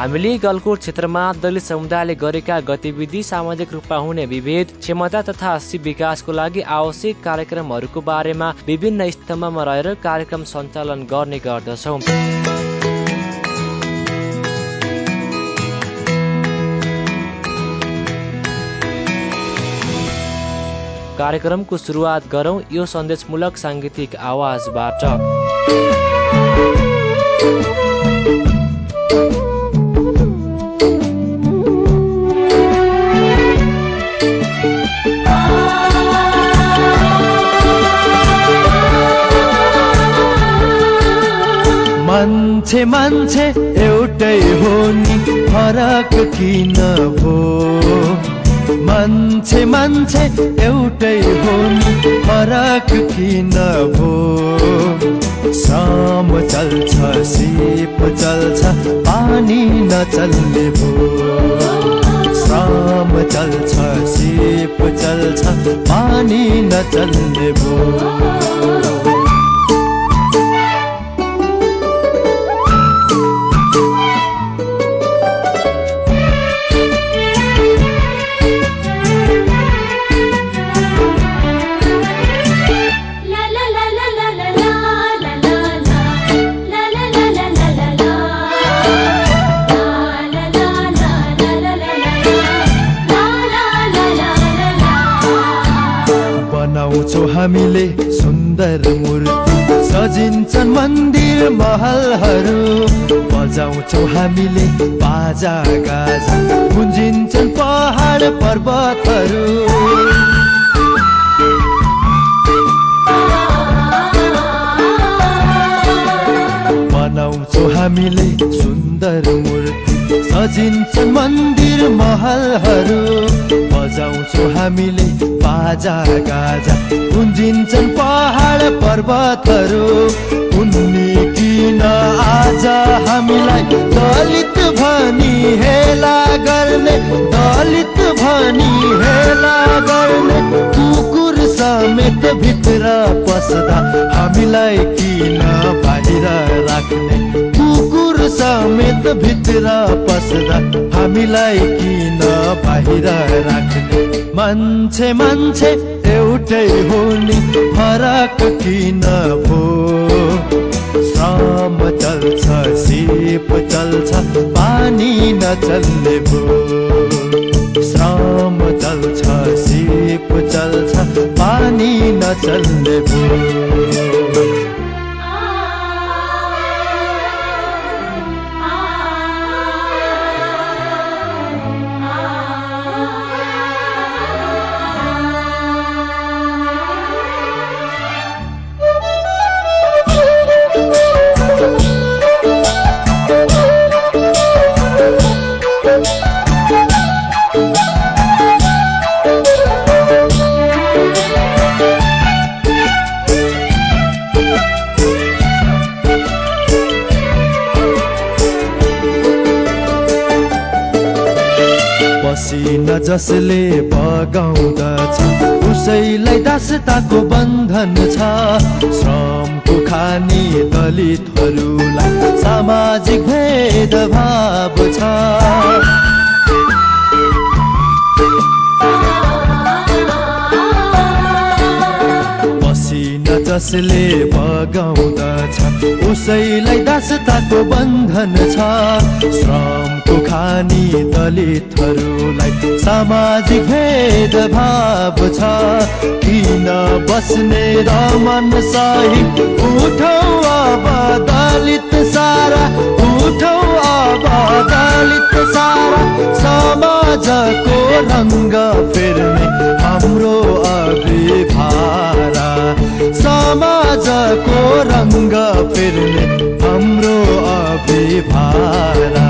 हामीले गलकोट क्षेत्रमा दलित समुदायले गरेका गतिविधि सामाजिक रूपमा हुने विभेद क्षमता तथा विकासको लागि आवश्यक कार्यक्रमहरूको बारेमा विभिन्न स्तम्भमा रहेर कार्यक्रम सञ्चालन गर्ने गर्दछौँ। कार्यक्रमको सुरुवात गरौँ यो सन्देशमूलक साङ्गीतिक आवाजबाट। मान्छे मान्छे एउटै हो नि फरक किन भो मान्छे मान्छे एउटै हो नि फरक किन भो साम चल्छ सिप चल्छ पानी नचल्ने भो साम चल्छ सिप चल्छ पानी नचल्ने भो हामीले सुन्दर मूर्ति सजिन्छन् मन्दिर महलहरू। बजाउँछौ हामीले बाजा गाजा गुन्जिन्छन् पहाड पर्वतहरू। बनाउँछौ हामीले सुन्दर मूर्ति सजिन्छन् मन्दिर महलहरू। बजाउँछौ हामीले बाजा गाजा। गुन्जिन्छन् पहाड पर्वतहरू। उन्नी किन आज हामीलाई दलित भनी हेला गर्ने दलित भनी हेला गर्ने। कुकुर समेत भित्र पस्दा हामीलाई किन बाहिर राख्ने? समेत भित्र पस्दा हामीलाई किन बाहिर राख्ने? मान्छे मान्छे एउटै हो नि फरक किन भो श्रम चल्छ सिप चल्छ पानी नचल्ने भो श्रम चल्छ सिप चल्छ पानी नचल्ने भो जसले बगाउँदछ उसैलाई दासताको बन्धन छ। श्रमको खानी दलितहरूलाई सामाजिक भेदभाव छ। जसले बगाउँदछ। उसैलाई दासताको बन्धन छ। श्रमको खानी दलितहरूलाई सामाजिक भेदभाव छ। किन बस्ने रमन सही उठौ अब दलित सारा उठौ अब दलित सारा। समाजको रङ्ग फेर्ने हाम्रो अभिभारा समाजको रङ्ग फेर्ने हाम्रो अभिभारा।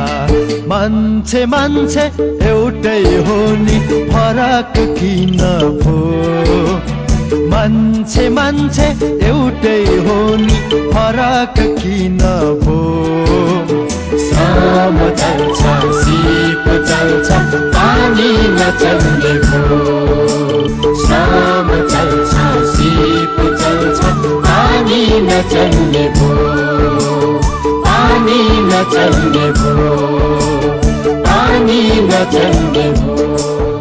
मान्छे मान्छे एउटै हो नि फरक किन भो मान्छे मान्छे एउटै हो नि फरक किन भो श्रम चल्छ सिप चल्छ पानी नचल्ने भो श्रम नचल्ने भो। पानी नचल्ने भो। पानी नचल्ने भो।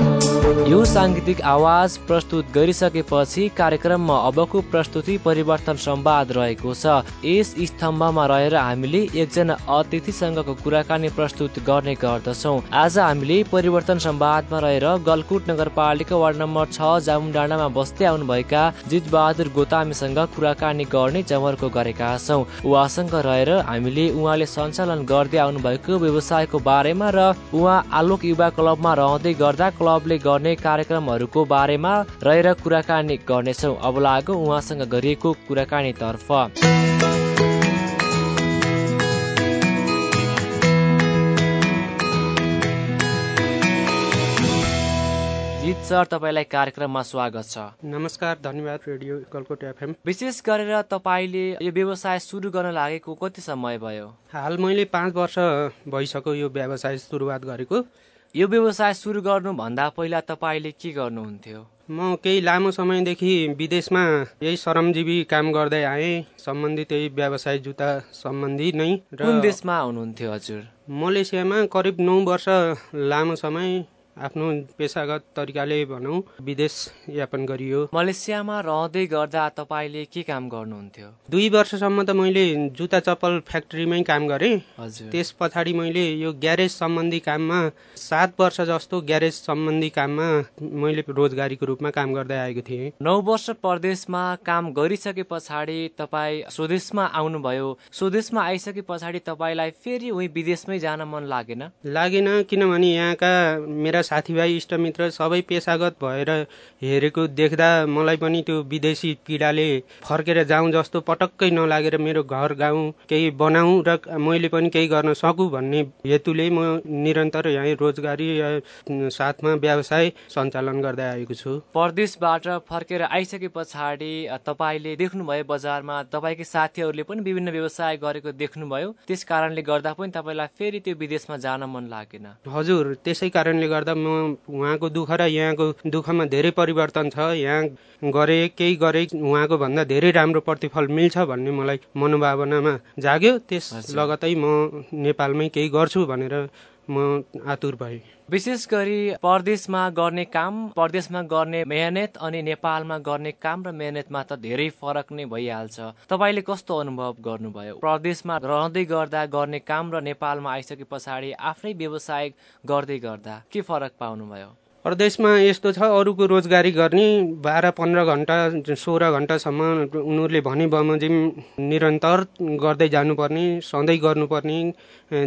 यो साङ्गीतिक आवाज प्रस्तुत गरिसकेपछि कार्यक्रममा अबको प्रस्तुति परिवर्तन संवाद रहेको छ। यस स्तम्भमा रहेर हामीले एकजना अतिथिसँगको कुराकानी प्रस्तुत गर्ने गर्दछौँ। आज हामीले परिवर्तन संवादमा रहेर गलकुट नगरपालिका वार्ड नम्बर छ जामुन डाँडामा बस्दै आउनुभएका जितबहादुर गोतामीसँग कुराकानी गर्ने जमर्को गरेका छौँ। उहाँसँग रहेर हामीले उहाँले सञ्चालन गर्दै आउनुभएको व्यवसायको बारेमा र उहाँ आलोक युवा क्लबमा रहँदै गर्दा क्लबले गर्ने कार्यक्रमहरूको बारेमा रहेर कुराकानी गर्नेछौँ। अब लाग्यो उहाँसँग गरिएको कुराकानीतर्फ जित सर तपाईँलाई कार्यक्रममा स्वागत छ। नमस्कार धन्यवाद रेडियो गलकोट एफएम। विशेष गरेर तपाईँले यो व्यवसाय सुरु गर्न लागेको कति समय भयो? हाल मैले पाँच वर्ष भइसक्यो यो व्यवसाय सुरुवात गरेको। यो व्यवसाय सुरु गर्नुभन्दा पहिला तपाईँले के गर्नुहुन्थ्यो? म केही लामो समयदेखि विदेशमा यही श्रमजीवी काम गर्दै आएँ सम्बन्धित यही व्यवसाय जुत्ता सम्बन्धी नै कुन देशमा हुनुहुन्थ्यो हजुर? मलेसियामा करिब नौ वर्ष लामो समय आफ्नो पेसागत तरिकाले भनौँ विदेश यापन गरियो। मलेसियामा रहँदै गर्दा तपाईँले के काम गर्नुहुन्थ्यो? दुई वर्षसम्म त मैले जुत्ता चप्पल फ्याक्ट्रीमै काम गरेँ। हजुर। त्यस पछाडि मैले यो ग्यारेज सम्बन्धी काममा सात वर्ष जस्तो ग्यारेज सम्बन्धी काममा मैले रोजगारीको रूपमा काम गर्दै आएको थिएँ। नौ वर्ष परदेशमा काम गरिसके पछाडि तपाईँ स्वदेशमा आउनुभयो। स्वदेशमा आइसके पछाडि तपाईँलाई फेरि उही विदेशमै जान मन लागेन? लागेन किनभने यहाँका मेरा साथीभाइ इष्टमित्र सबै पेसागत भएर हेरेको देख्दा मलाई पनि त्यो विदेशी पीडाले फर्केर जाउँ जस्तो पटक्कै नलागेर मेरो घर गाउँ केही बनाऊ र मैले पनि केही गर्न सकु भन्ने हेतुले म निरन्तर यहाँ रोजगारी साथमा व्यवसाय सञ्चालन गर्दै आएको छु। परदेशबाट फर्केर आइसके पछाडि तपाईँले देख्नुभयो बजारमा तपाईँकै साथीहरूले पनि विभिन्न व्यवसाय गरेको देख्नुभयो। त्यस कारणले गर्दा पनि तपाईँलाई फेरि त्यो विदेशमा जान मन लागेन। हजुर त्यसै कारणले गर्दा उहाँको दुःख र यहाँको दुःखमा धेरै परिवर्तन छ। यहाँ गरे केही गरे उहाँको भन्दा धेरै राम्रो प्रतिफल मिल्छ भन्ने मलाई मनोभावनामा जाग्यो। त्यस लगतै म नेपालमै केही गर्छु भनेर म आतुर भएँ। विशेष गरी परदेशमा गर्ने काम परदेशमा गर्ने मेहनत अनि नेपालमा गर्ने काम र मेहनतमा त धेरै फरक नै भइहाल्छ। तपाईँले कस्तो अनुभव गर्नुभयो? परदेशमा रहँदै गर्दा गर्ने काम र नेपालमा आइसके पछाडि आफ्नै व्यवसाय गर्दै गर्दा के फरक पाउनुभयो? परदेशमा यस्तो छ अरूको रोजगारी गर्ने बाह्र पन्ध्र घन्टा सोह्र घन्टासम्म उनीहरूले भने बमोजिम निरन्तर गर्दै जानुपर्ने सधैँ गर्नुपर्ने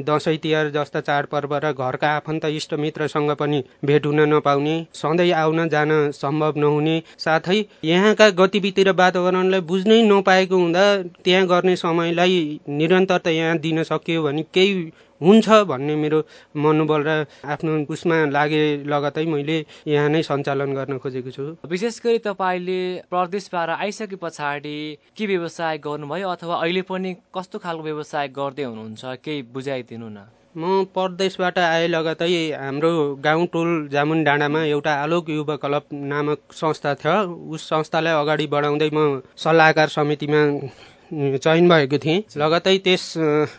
दसैँ तिहार जस्ता चाडपर्व र घरका आफन्त इष्टमित्रसँग पनि भेट हुन नपाउने सधैँ आउन जान सम्भव नहुने साथै यहाँका गतिविधि र वातावरणलाई बुझ्नै नपाएको हुँदा त्यहाँ गर्ने समयलाई निरन्तरता यहाँ दिन सकियो भने केही हुन्छ भन्ने मेरो मनोबल र आफ्नो उसमा लागे लगतै मैले यहाँ नै सञ्चालन गर्न खोजेको छु। विशेष गरी तपाईँले परदेशबाट आइसके पछाडि के व्यवसाय गर्नुभयो अथवा अहिले पनि कस्तो खालको व्यवसाय गर्दै हुनुहुन्छ केही बुझाइदिनु न? म परदेशबाट आए लगतै हाम्रो गाउँ टोल जामुन डाँडामा एउटा आलोक युवा क्लब नामक संस्था थियो। उस संस्थालाई अगाडि बढाउँदै म सल्लाहकार समितिमा चयन भएको थिएँ। लगतै त्यस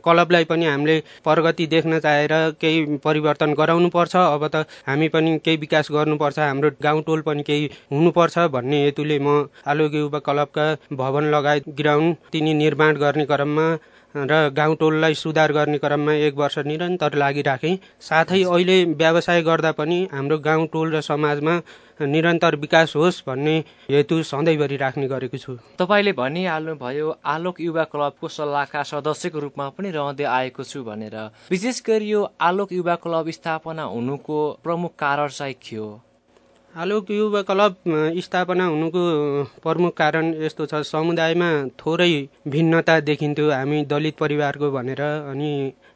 क्लबलाई पनि हामीले प्रगति देख्न चाहेर केही परिवर्तन गराउनु पर्छ अब त हामी पनि केही विकास गर्नुपर्छ। हाम्रो गाउँ टोल पनि केही हुनुपर्छ भन्ने हेतुले म आलोक युवा क्लबका भवन लगायत ग्राउन्ड तिनी निर्माण गर्ने क्रममा र गाउँ टोललाई सुधार गर्ने क्रममा एक वर्ष निरन्तर लागिराखेँ। साथै अहिले व्यवसाय गर्दा पनि हाम्रो गाउँ टोल र समाजमा निरन्तर विकास होस् भन्ने हेतु सधैँभरि राख्ने गरेको छु। तपाईँले भनिहाल्नुभयो आलोक युवा क्लबको सल्लाहकार सदस्यको रूपमा पनि रहँदै आएको छु भनेर। विशेष गरी यो आलोक युवा क्लब स्थापना हुनुको प्रमुख कारण चाहिँ के हो? आलोक युवा क्लब स्थापना हुनुको प्रमुख कारण यस्तो छ। समुदायमा थोरै भिन्नता देखिन्थ्यो हामी दलित परिवारको भनेर अनि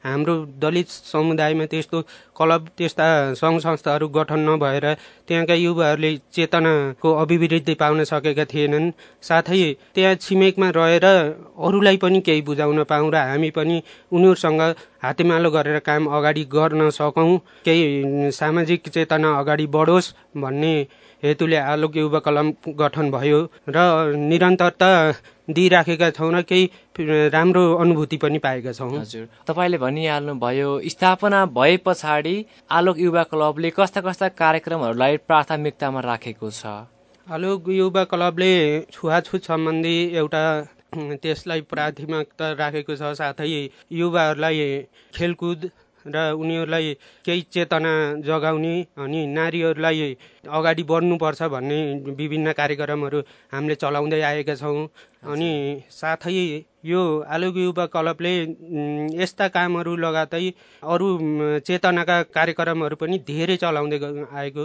हाम्रो दलित समुदायमा त्यस्तो क्लब त्यस्ता सङ्घ संस्थाहरू गठन नभएर त्यहाँका युवाहरूले चेतनाको अभिवृद्धि पाउन सकेका थिएनन्। साथै त्यहाँ छिमेकमा रहेर अरूलाई पनि केही बुझाउन पाउँ र हामी पनि उनीहरूसँग हातेमालो गरेर काम अगाडि गर्न सकौँ। केही सामाजिक चेतना अगाडि बढोस् भन्ने हेतुले आलोक युवा कलम गठन भयो र निरन्तरता दिइराखेका छौँ र केही राम्रो अनुभूति पनि पाएका छौँ। हजुर। तपाईँले भनिहाल्नुभयो स्थापना भए पछाडि आलोक युवा क्लबले कस्ता कस्ता कार्यक्रमहरूलाई प्राथमिकतामा राखेको छ? आलोक युवा क्लबले छुवाछुत सम्बन्धी एउटा त्यसलाई प्राथमिकता राखेको छ साथै युवाहरूलाई खेलकुद र उनीहरूलाई केही चेतना जगाउने अनि नारीहरूलाई अगाडि बढ्नुपर्छ भन्ने विभिन्न कार्यक्रमहरू हामीले चलाउँदै आएका छौँ। अनि साथै यो आलोक युवा क्लबले यस्ता कामहरू लगातै अरू चेतनाका कार्यक्रमहरू पनि धेरै चलाउँदै आएको।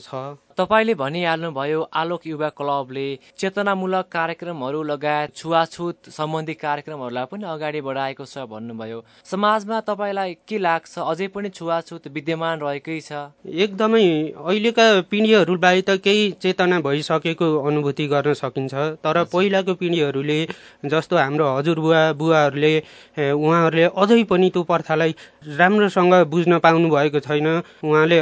छ तपाईँले भनिहाल्नुभयो आलोक युवा क्लबले चेतनामूलक कार्यक्रमहरू लगायत छुवाछुत सम्बन्धी कार्यक्रमहरूलाई पनि अगाडि बढाएको छ भन्नुभयो। समाजमा तपाईँलाई के लाग्छ? अझै पनि छुवाछुत विद्यमान रहेकै छ? एकदमै अहिलेका पिँढीहरूलाई त केही चेतना भइसकेको अनुभूति गर्न सकिन्छ। तर पहिलाको पिँढीहरूले जस्तो हाम्रो हजुरबुवा बुवाहरूले उहाँहरूले अझै पनि त्यो प्रथालाई राम्रोसँग बुझ्न पाउनु भएको छैन। उहाँले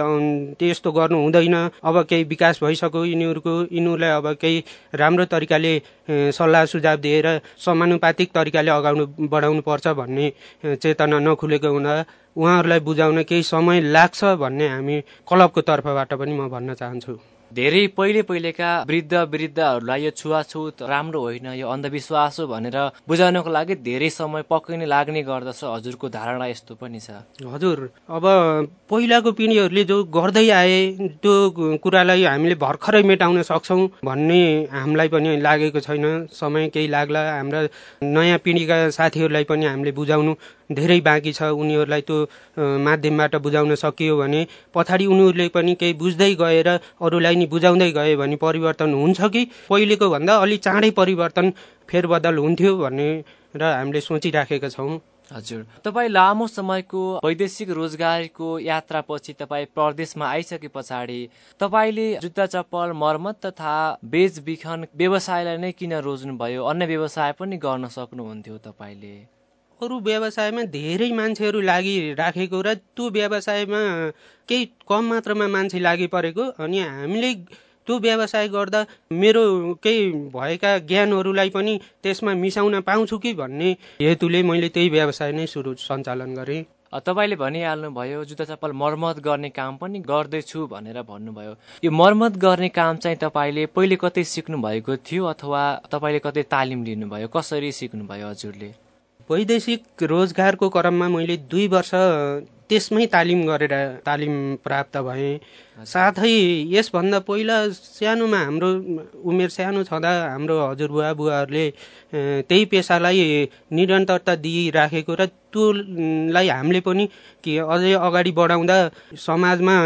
त्यस्तो गर्नु हुँदैन अब केही विकास भइसक्यो यिनीहरूको यिनीहरूलाई अब केही राम्रो तरिकाले सल्लाह सुझाव दिएर समानुपातिक तरिकाले अगाडि बढाउनु पर्छ भन्ने चेतना नखुलेको हुँदा उहाँहरूलाई बुझाउन केही समय लाग्छ भन्ने हामी क्लबको तर्फबाट पनि म भन्न चाहन्छु। धेरै पहिले पहिलेका वृद्ध वृद्धहरूलाई यो छुवाछुत राम्रो होइन यो अन्धविश्वास हो भनेर बुझाउनको लागि धेरै समय पक्कै नै लाग्ने गर्दछ। हजुरको धारणा यस्तो पनि छ। हजुर अब पहिलाको पिँढीहरूले जो गर्दै आए त्यो कुरालाई हामीले भर्खरै मेटाउन सक्छौँ भन्ने हामीलाई पनि लागेको छैन। समय केही लाग्ला हाम्रा नयाँ पिँढीका साथीहरूलाई पनि हामीले बुझाउनु धेरै बाँकी छ। उनीहरूलाई त्यो माध्यमबाट बुझाउन सकियो भने पछाडि उनीहरूले पनि केही बुझ्दै गएर अरूलाई नि बुझाउँदै गयो भने परिवर्तन हुन्छ कि? पहिलेको भन्दा अलि चाँडै परिवर्तन फेरबदल हुन्थ्यो भन्ने र हामीले सोचिराखेका छौँ। हजुर। तपाईँ लामो समयको वैदेशिक रोजगारीको यात्रापछि तपाईँ प्रदेशमा आइसके पछाडि तपाईँले जुत्ता चप्पल मर्मत तथा बेचबिखन व्यवसायलाई नै किन रोज्नुभयो? अन्य व्यवसाय पनि गर्न सक्नुहुन्थ्यो तपाईँले। अरू व्यवसायमा धेरै मान्छेहरू लागिराखेको र त्यो व्यवसायमा केही कम मात्रामा मान्छे लागि परेको अनि हामीले त्यो व्यवसाय गर्दा मेरो केही भएका ज्ञानहरूलाई पनि त्यसमा मिसाउन पाउँछु कि भन्ने हेतुले मैले त्यही व्यवसाय नै सुरु सञ्चालन गरेँ। तपाईँले भनिहाल्नुभयो जुत्ता चप्पल मर्मत गर्ने काम पनि गर्दैछु भनेर भन्नुभयो। यो मर्मत गर्ने काम चाहिँ तपाईँले पहिले कतै सिक्नु भएको थियो अथवा तपाईँले कतै तालिम लिनुभयो? कसरी सिक्नुभयो हजुरले? वैदेशिक रोजगारको क्रममा मैले दुई वर्ष त्यसमै तालिम गरेर तालिम प्राप्त भएँ। साथै यसभन्दा पहिला सानोमा हाम्रो उमेर सानो छँदा हाम्रो हजुरबुवा बुवाहरूले त्यही पेसालाई निरन्तरता दिइराखेको र त्योलाई हामीले पनि कि अझै अगाडि बढाउँदा समाजमा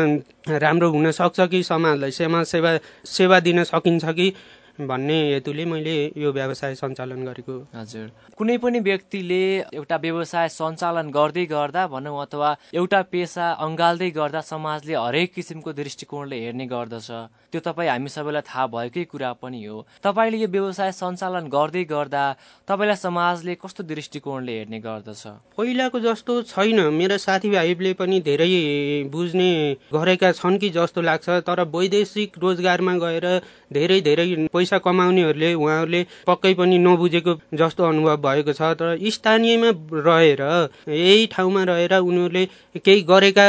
राम्रो हुन सक्छ कि समाजलाई समाज सेवा सेवा दिन सकिन्छ कि भन्ने हेतुले मैले यो व्यवसाय सञ्चालन गरेको हजुर। कुनै पनि व्यक्तिले एउटा व्यवसाय सञ्चालन गर्दै गर्दा भनौँ अथवा एउटा पेसा अँगाल्दै गर्दा समाजले हरेक किसिमको दृष्टिकोणले हेर्ने गर्दछ। त्यो तपाईँ हामी सबैलाई थाहा भएकै कुरा पनि हो। तपाईँले यो व्यवसाय सञ्चालन गर्दै गर्दा तपाईँलाई समाजले कस्तो दृष्टिकोणले हेर्ने गर्दछ? पहिलाको जस्तो छैन। मेरा साथीभाइले पनि धेरै बुझ्ने गरेका छन् कि जस्तो लाग्छ तर वैदेशिक रोजगारमा गएर धेरै धेरै पैसा कमाउनेहरूले उहाँहरूले पक्कै पनि नबुझेको जस्तो अनुभव भएको छ। तर स्थानीयमा रहेर यही ठाउँमा रहेर उनीहरूले केही गरेका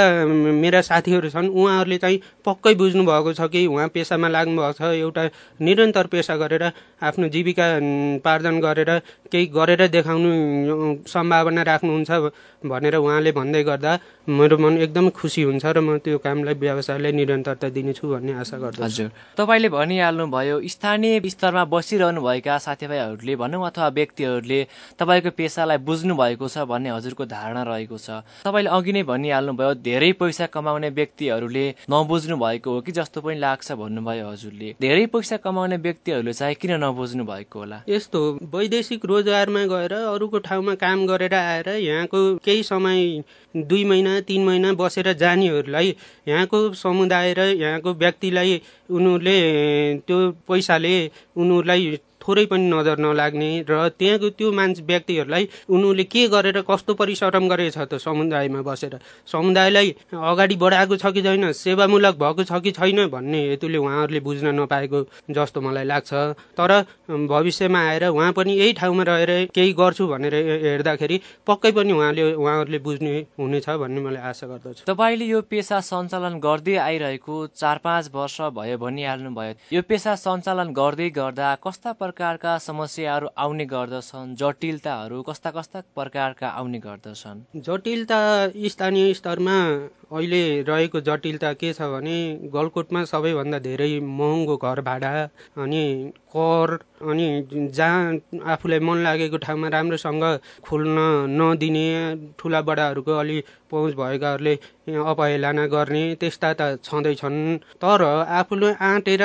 मेरा साथीहरू छन् उहाँहरूले चाहिँ पक्कै बुझ्नु भएको छ कि उहाँ पेसामा लाग्नु भएको छ। एउटा निरन्तर पेसा गरेर आफ्नो जीविका पार्जन गरेर केही गरेर देखाउनु सम्भावना राख्नुहुन्छ भनेर उहाँले भन्दै गर्दा मेरो मन एकदम खुसी हुन्छ र म त्यो कामलाई व्यवसायलाई निरन्तरता दिनेछु भन्ने आशा गर्दछु। हजुर। तपाईँले भनिहाल्नुभयो स्थानीय स्तरमा बसिरहनुभएका साथीभाइहरूले भनौँ अथवा व्यक्तिहरूले तपाईँको पेसालाई बुझ्नु भएको छ भन्ने हजुरको धारणा रहेको छ। तपाईँले अघि नै भनिहाल्नुभयो धेरै पैसा कमाउने व्यक्तिहरूले नबुझ्नु भएको हो कि जस्तो पनि लाग्छ भन्नुभयो हजुरले। धेरै पैसा कमाउने व्यक्तिहरूले चाहिँ किन नबुझ्नु भएको होला? यस्तो वैदेशिक रोजगारमा गएर अरूको ठाउँमा काम गरेर आएर यहाँको केही समय दुई महिना तिन महिना बसेर जानेहरूलाई यहाँको समुदाय र यहाँको व्यक्तिलाई उनीहरूले त्यो पैसाले उनीहरूलाई थोरै पनि नजर नलाग्ने र त्यहाँको त्यो मान्छे व्यक्तिहरूलाई उनीहरूले के गरेर कस्तो परिश्रम गरेछ त समुदायमा बसेर? समुदायलाई अगाडि बढाएको छ कि छैन? सेवामूलक भएको छ कि छैन भन्ने हेतुले उहाँहरूले बुझ्न नपाएको जस्तो मलाई लाग्छ। तर भविष्यमा आएर उहाँ पनि यही ठाउँमा रहेर केही गर्छु भनेर हेर्दाखेरि पक्कै पनि उहाँले उहाँहरूले बुझ्ने हुनेछ भन्ने मलाई आशा गर्दछु। तपाईँले यो पेसा सञ्चालन गर्दै आइरहेको चार पाँच वर्ष भयो भनिहाल्नु भयो यो पेसा सञ्चालन गर्दै गर्दा कस्ता प्रकारका समस्याहरू आउने गर्दछन् जटिलताहरू कस्ता कस्ता प्रकारका आउने गर्दछन्? जटिलता स्थानीय स्तरमा अहिले रहेको जटिलता के छ भने गलकोटमा सबैभन्दा धेरै महँगो घर भाडा अनि कर अनि जहाँ आफूलाई मन लागेको ठाउँमा राम्रोसँग खोल्न नदिने ठुला बडाहरूको अलि पहुँच भएकाहरूले अपहेलना गर्ने त्यस्ता त छँदैछन्। तर आफूले आँटेर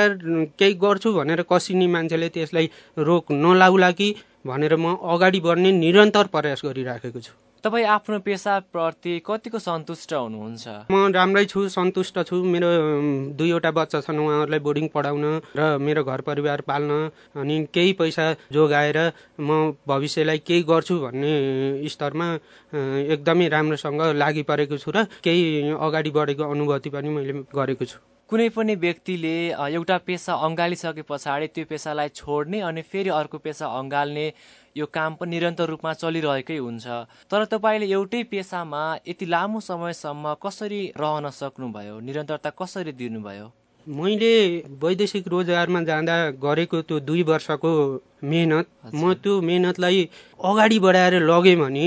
केही गर्छु भनेर कसिने मान्छेले त्यसलाई रोक नलाउला कि भनेर म अगाडि बढ्ने निरन्तर प्रयास गरिराखेको छु। तपाईँ आफ्नो पेसाप्रति कतिको सन्तुष्ट हुनुहुन्छ? म राम्रै छु सन्तुष्ट छु। मेरो दुईवटा बच्चा छन् उहाँहरूलाई बोर्डिङ पढाउन र मेरो घर परिवार पाल्न। अनि केही पैसा जोगाएर म भविष्यलाई केही गर्छु भन्ने स्तरमा एकदमै राम्रोसँग लागि परेको छु र केही अगाडि बढेको अनुभूति पनि मैले गरेको छु। कुनै पनि व्यक्तिले एउटा पेसा अँगालिसके पछाडि त्यो पेसालाई छोड्ने अनि फेरि अर्को पेसा अँगाल्ने यो काम पनि निरन्तर रूपमा चलिरहेकै हुन्छ। तर तपाईँले एउटै पेसामा यति लामो समयसम्म कसरी रहन सक्नुभयो? निरन्तरता कसरी दिनुभयो? मैले वैदेशिक रोजगारमा जाँदा गरेको त्यो दुई वर्षको मेहनत म त्यो मेहनतलाई अगाडि बढाएर लगेँ भने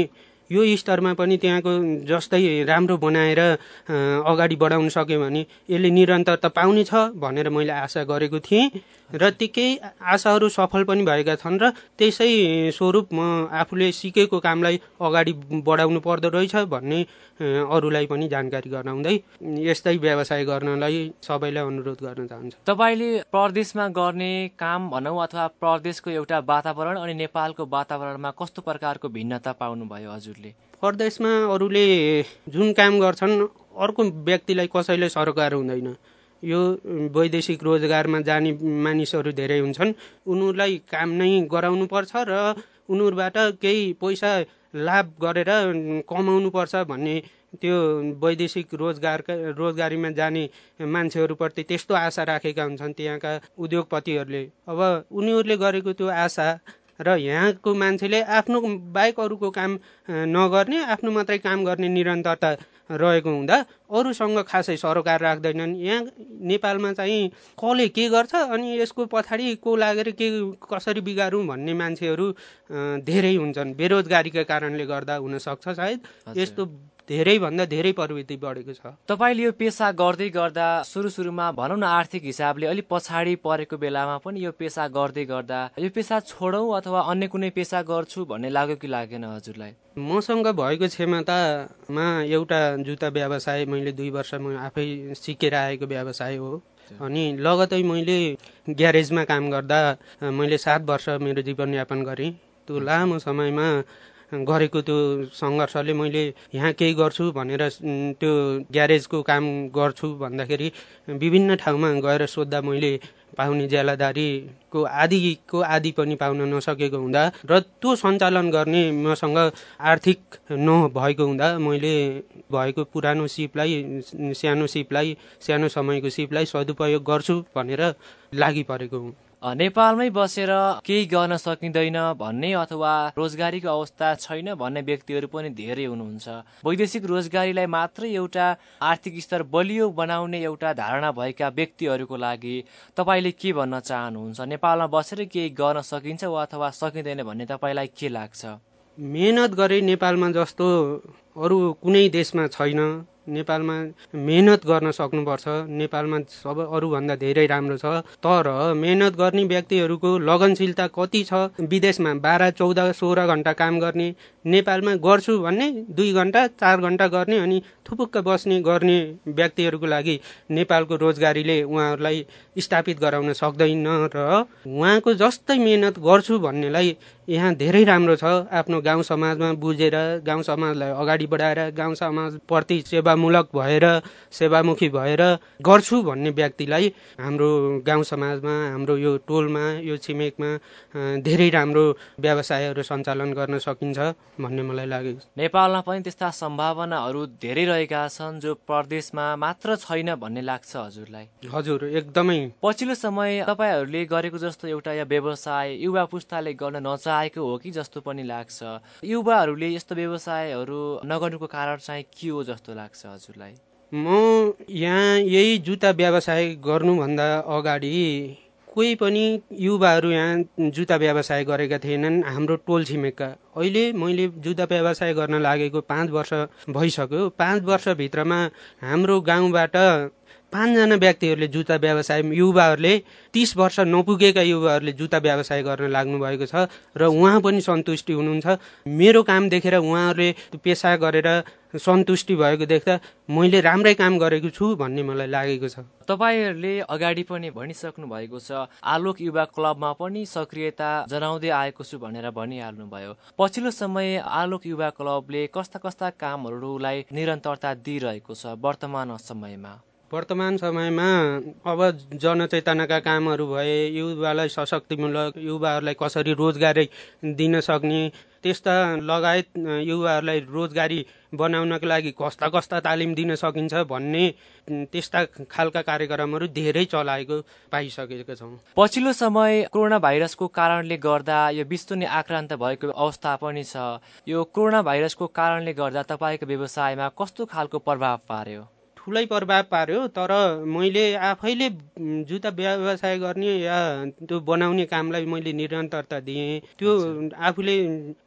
यो स्तरमा पनि त्यहाँको जस्तै राम्रो बनाएर अगाडि बढाउन सक्यो भने यसले निरन्तरता पाउने छ भनेर मैले आशा गरेको थिएँ। र ती केही आशाहरू सफल पनि भएका छन् र त्यसै स्वरूप म आफूले सिकेको कामलाई अगाडि बढाउनु पर्दो रहेछ भन्ने अरूलाई पनि जानकारी गराउँदै यस्तै व्यवसाय गर्नलाई सबैलाई अनुरोध गर्न चाहन्छु। तपाईँले प्रदेशमा गर्ने काम भनौँ अथवा प्रदेशको एउटा वातावरण अनि नेपालको वातावरणमा कस्तो प्रकारको भिन्नता पाउनुभयो हजुरले? प्रदेशमा अरूले जुन काम गर्छन् अर्को व्यक्तिलाई कसैले सरकार हुँदैन। यो वैदेशिक रोजगारमा जाने मानिसहरू धेरै हुन्छन्। उनीहरूलाई काम नै गराउनु पर्छ र उनीहरूबाट केही पैसा लाभ गरेर कमाउनु पर्छ भन्ने त्यो वैदेशिक रोजगारका रोजगारीमा जाने मान्छेहरूप्रति त्यस्तो आशा राखेका हुन्छन् त्यहाँका उद्योगपतिहरूले। अब उनीहरूले गरेको त्यो आशा र यहाँको मान्छेले आफ्नो बाहेक अरूको काम नगर्ने आफ्नो मात्रै काम गर्ने निरन्तरता रहेको हुँदा अरूसँग खासै सरोकार राख्दैनन्। यहाँ नेपालमा चाहिँ कसले के गर्छ अनि यसको पछाडि को लागेर के कसरी बिगारौँ भन्ने मान्छेहरू धेरै हुन्छन्। बेरोजगारीका कारणले गर्दा हुनसक्छ सायद। यस्तो धेरैभन्दा धेरै प्रवृत्ति बढेको छ। तपाईँले यो पेसा गर्दै गर्दा सुरु सुरुमा भनौँ न आर्थिक हिसाबले अलिक पछाडि परेको बेलामा पनि यो पेसा गर्दै गर्दा यो पेसा छोडौँ अथवा अन्य कुनै पेसा गर्छु भन्ने लाग्यो कि लागेन हजुरलाई? मसँग भएको क्षमतामा एउटा जुत्ता व्यवसाय मैले दुई वर्ष म आफै सिकेर आएको व्यवसाय हो। अनि लगतै मैले ग्यारेजमा काम गर्दा मैले सात वर्ष मेरो जीवनयापन गरेँ। त्यो लामो समयमा गरेको त्यो सङ्घर्षले मैले यहाँ केही गर्छु भनेर त्यो ग्यारेजको काम गर्छु भन्दाखेरि विभिन्न ठाउँमा गएर सोद्धा मैले पाउने ज्यालादारीको आदिको आदि पनि पाउन नसकेको हुँदा र त्यो सञ्चालन गर्ने मसँग आर्थिक नभएको हुँदा मैले भएको पुरानो सिपलाई सानो सिपलाई सानो समयको सिपलाई सदुपयोग गर्छु भनेर लागि परेको हुँ। नेपालमै बसेर केही गर्न सकिँदैन भन्ने अथवा रोजगारीको अवस्था छैन भन्ने व्यक्तिहरू पनि धेरै हुनुहुन्छ। वैदेशिक रोजगारीलाई मात्रै एउटा आर्थिक स्तर बलियो बनाउने एउटा धारणा भएका व्यक्तिहरूको लागि तपाईँले के भन्न चाहनुहुन्छ? नेपालमा बसेर केही गर्न सकिन्छ वा अथवा सकिँदैन भन्ने तपाईँलाई के लाग्छ? मेहनत गरे नेपालमा जस्तो अरू कुनै देशमा छैन। नेपालमा मेहनत गर्न सक्नुपर्छ। नेपालमा सब अरूभन्दा धेरै राम्रो छ। तर मेहनत गर्ने व्यक्तिहरूको लगनशीलता कति छ? विदेशमा बाह्र चौध सोह्र घन्टा काम गर्ने नेपालमा गर्छु भन्ने दुई घन्टा चार घन्टा गर्ने अनि थुपुक्क बस्ने गर्ने व्यक्तिहरूको लागि नेपालको रोजगारीले उहाँहरूलाई स्थापित गराउन सक्दैन र उहाँको जस्तै मेहनत गर्छु भन्नेलाई यहाँ धेरै राम्रो छ आफ्नो गाउँ समाजमा बुझेर गाउँ समाजलाई अगाडि बढाएर गाउँ समाजप्रति सेवामूलक भएर सेवामुखी भएर गर्छु भन्ने व्यक्तिलाई हाम्रो गाउँ समाजमा हाम्रो यो टोलमा यो छिमेकमा धेरै राम्रो व्यवसायहरू सञ्चालन गर्न सकिन्छ भन्ने मलाई लाग्यो नेपालमा पनि त्यस्ता सम्भावनाहरू धेरै रहेका छन् जो प्रदेशमा मात्र छैन भन्ने लाग्छ हजुरलाई। हजुर एकदमै। पछिल्लो समय तपाईँहरूले गरेको जस्तो एउटा व्यवसाय युवा पुस्ताले गर्न नचाहेको हो कि जस्तो पनि लाग्छ। युवाहरूले यस्तो व्यवसायहरू नगर्नुको कारण चाहिँ के हो जस्तो लाग्छ हजुरलाई? म यहाँ यही जुत्ता व्यवसाय गर्नुभन्दा अगाडि कोही पनि युवाहरू यहाँ जुत्ता व्यवसाय गरेका थिएनन्। हाम्रो टोल छिमेकका। अहिले मैले जुत्ता व्यवसाय गर्न लागेको पाँच वर्ष भइसक्यो। पाँच वर्षभित्रमा हाम्रो गाउँबाट पाँचजना व्यक्तिहरूले जुत्ता व्यवसाय युवाहरूले तिस वर्ष नपुगेका युवाहरूले जुत्ता व्यवसाय गर्न लाग्नु भएको छ र उहाँ पनि सन्तुष्टि हुनुहुन्छ। मेरो काम देखेर उहाँहरूले पेसा गरेर सन्तुष्टि भएको देख्दा मैले राम्रै काम गरेको छु भन्ने मलाई लागेको छ। तपाईँहरूले अगाडि पनि भनिसक्नु भएको छ आलोक युवा क्लबमा पनि सक्रियता जनाउँदै आएको छु भनेर भनिहाल्नुभयो। पछिल्लो समय आलोक युवा क्लबले कस्ता कस्ता कामहरूलाई निरन्तरता दिइरहेको छ वर्तमान समयमा? वर्तमान समयमा अब जनचेतनाका कामहरू भए युवालाई सशक्तिमूलक युवाहरूलाई कसरी रोजगारी दिन सक्ने त्यस्ता लगायत युवाहरूलाई रोजगारी बनाउनको लागि कस्ता कस्ता तालिम दिन सकिन्छ भन्ने त्यस्ता खालका कार्यक्रमहरू धेरै चलाएको पाइसकेका छौँ। पछिल्लो समय कोरोना भाइरसको कारणले गर्दा यो विश्व नै आक्रान्त भएको अवस्था पनि छ। यो कोरोना भाइरसको कारणले गर्दा तपाईँको व्यवसायमा कस्तो खालको प्रभाव पार्यो? ठुलै प्रभाव पार्यो तर मैले आफैले जुत्ता व्यवसाय गर्ने या त्यो बनाउने कामलाई मैले निरन्तरता दिएँ। त्यो आफूले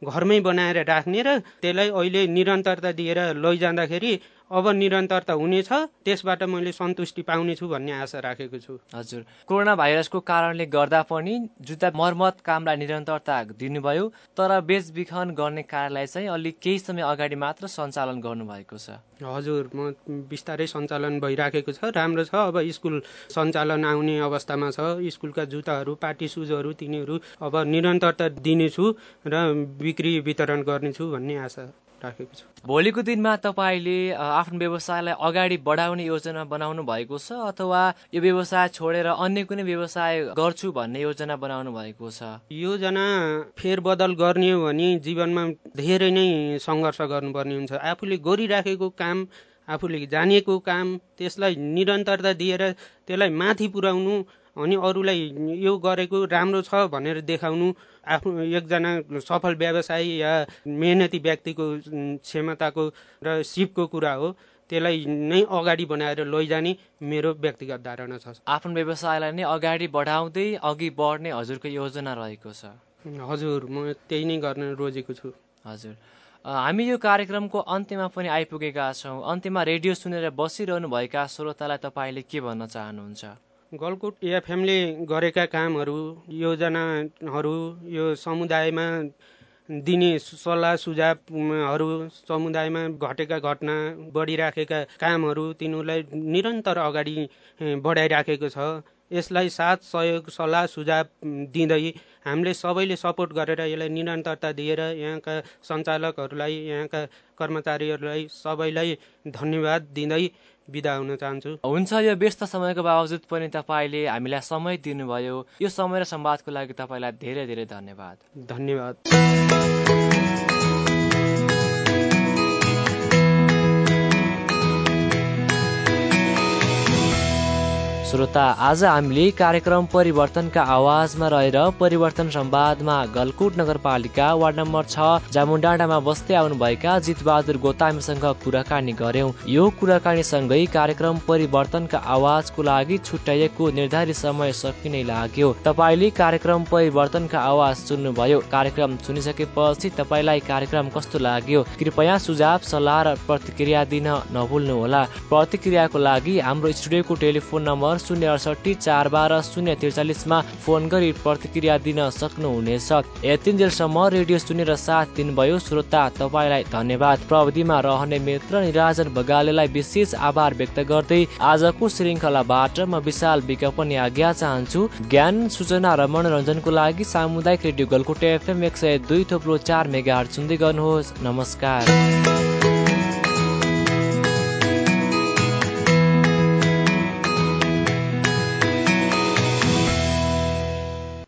घरमै बनाएर राख्ने र त्यसलाई अहिले निरन्तरता दिएर लैजाँदाखेरि अब निरन्तरता हुनेछ त्यसबाट मैले सन्तुष्टि पाउनेछु भन्ने आशा राखेको छु। हजुर। कोरोना भाइरसको कारणले गर्दा पनि जुत्ता मर्मत कामलाई निरन्तरता दिनुभयो तर बेचबिखन गर्ने कार्यलाई चाहिँ अलिक केही समय अगाडि मात्र सञ्चालन गर्नुभएको छ। हजुर म बिस्तारै सञ्चालन भइराखेको छ राम्रो छ। अब स्कुल सञ्चालन आउने अवस्थामा छ स्कुलका जुत्ताहरू पार्टी सुजहरू तिनीहरू अब निरन्तरता दिनेछु र बिक्री वितरण गर्नेछु भन्ने आशा। राखेको छु। भोलिको दिनमा तपाईँले आफ्नो व्यवसायलाई अगाडि बढाउने योजना बनाउनु भएको छ अथवा यो व्यवसाय छोडेर अन्य कुनै व्यवसाय गर्छु भन्ने योजना बनाउनु भएको छ? योजना फेरबदल गर्ने हो भने जीवनमा धेरै नै सङ्घर्ष गर्नुपर्ने हुन्छ। आफूले गरिराखेको काम आफूले जानेको काम त्यसलाई निरन्तरता दिएर त्यसलाई माथि पुर्याउनु अनि अरूलाई यो गरेको राम्रो छ भनेर देखाउनु आफ्नो एकजना सफल व्यवसायी या मेहनती व्यक्तिको क्षमताको र सिपको कुरा हो त्यसलाई नै अगाडि बनाएर लैजाने मेरो व्यक्तिगत धारणा छ। आफ्नो व्यवसायलाई नै अगाडि बढाउँदै अघि बढ्ने हजुरको योजना रहेको छ। हजुर म त्यही नै गर्न रोजेको छु। हजुर। हामी यो कार्यक्रमको अन्त्यमा पनि आइपुगेका छौँ। अन्त्यमा रेडियो सुनेर बसिरहनु भएका श्रोतालाई तपाईँले के भन्न चाहनुहुन्छ? गलकुट एफएमले गरेका कामहरू योजनाहरू यो समुदायमा दिने सल्लाह सुझावहरू समुदायमा घटेका घटना बढिराखेका कामहरू तिनीहरूलाई निरन्तर अगाडि बढाइराखेको छ। यसलाई साथ सहयोग सल्लाह सुझाव दिँदै हामीले सबैले सपोर्ट गरेर यसलाई निरन्तरता दिएर यहाँका सञ्चालकहरूलाई यहाँका कर्मचारीहरूलाई सबैलाई धन्यवाद दिँदै बिदा हुन चाहन्छु। हुन्छ यो व्यस्त समयको बावजुद पनि तपाईँले हामीलाई समय दिनुभयो। यो समय र संवादको लागि तपाईँलाई धेरै धेरै धन्यवाद। धन्यवाद। श्रोता आज हामीले कार्यक्रम परिवर्तनका आवाजमा रहेर परिवर्तन संवादमा गलकुट नगरपालिका वार्ड नम्बर छ जामुनडाँडामा बस्दै आउनुभएका जितबहादुर गोतामीसँग कुराकानी गर्यौं यो कुराकानीसँगै कार्यक्रम परिवर्तनका आवाजको लागि छुट्याइएको निर्धारित समय सकिने लाग्यो। तपाईँले कार्यक्रम परिवर्तनका आवाज सुन्नुभयो। कार्यक्रम सुनिसकेपछि तपाईँलाई कार्यक्रम कस्तो लाग्यो? कृपया सुझाव सल्लाह र प्रतिक्रिया दिन नभुल्नुहोला। प्रतिक्रियाको लागि हाम्रो स्टुडियोको टेलिफोन नम्बर शून्य अडसठी चार बाह्र शून्य त्रिचालिसमा फोन गरी प्रतिक्रिया दिन सक्नुहुनेछ। यतिन्जेलसम्म रेडियो सुनेर साथ दिनुभयो श्रोता तपाईँलाई धन्यवाद। प्रविधिमा रहने मित्र निराजन बगालेलाई विशेष आभार व्यक्त गर्दै आजको श्रृङ्खलाबाट म विशाल विज्ञापन आज्ञा चाहन्छु। ज्ञान सूचना र मनोरञ्जनको लागि सामुदायिक रेडियो गलकोटे एफएम एक सय दुई थोप्रो चार मेगा सुन्दै गर्नुहोस्। नमस्कार।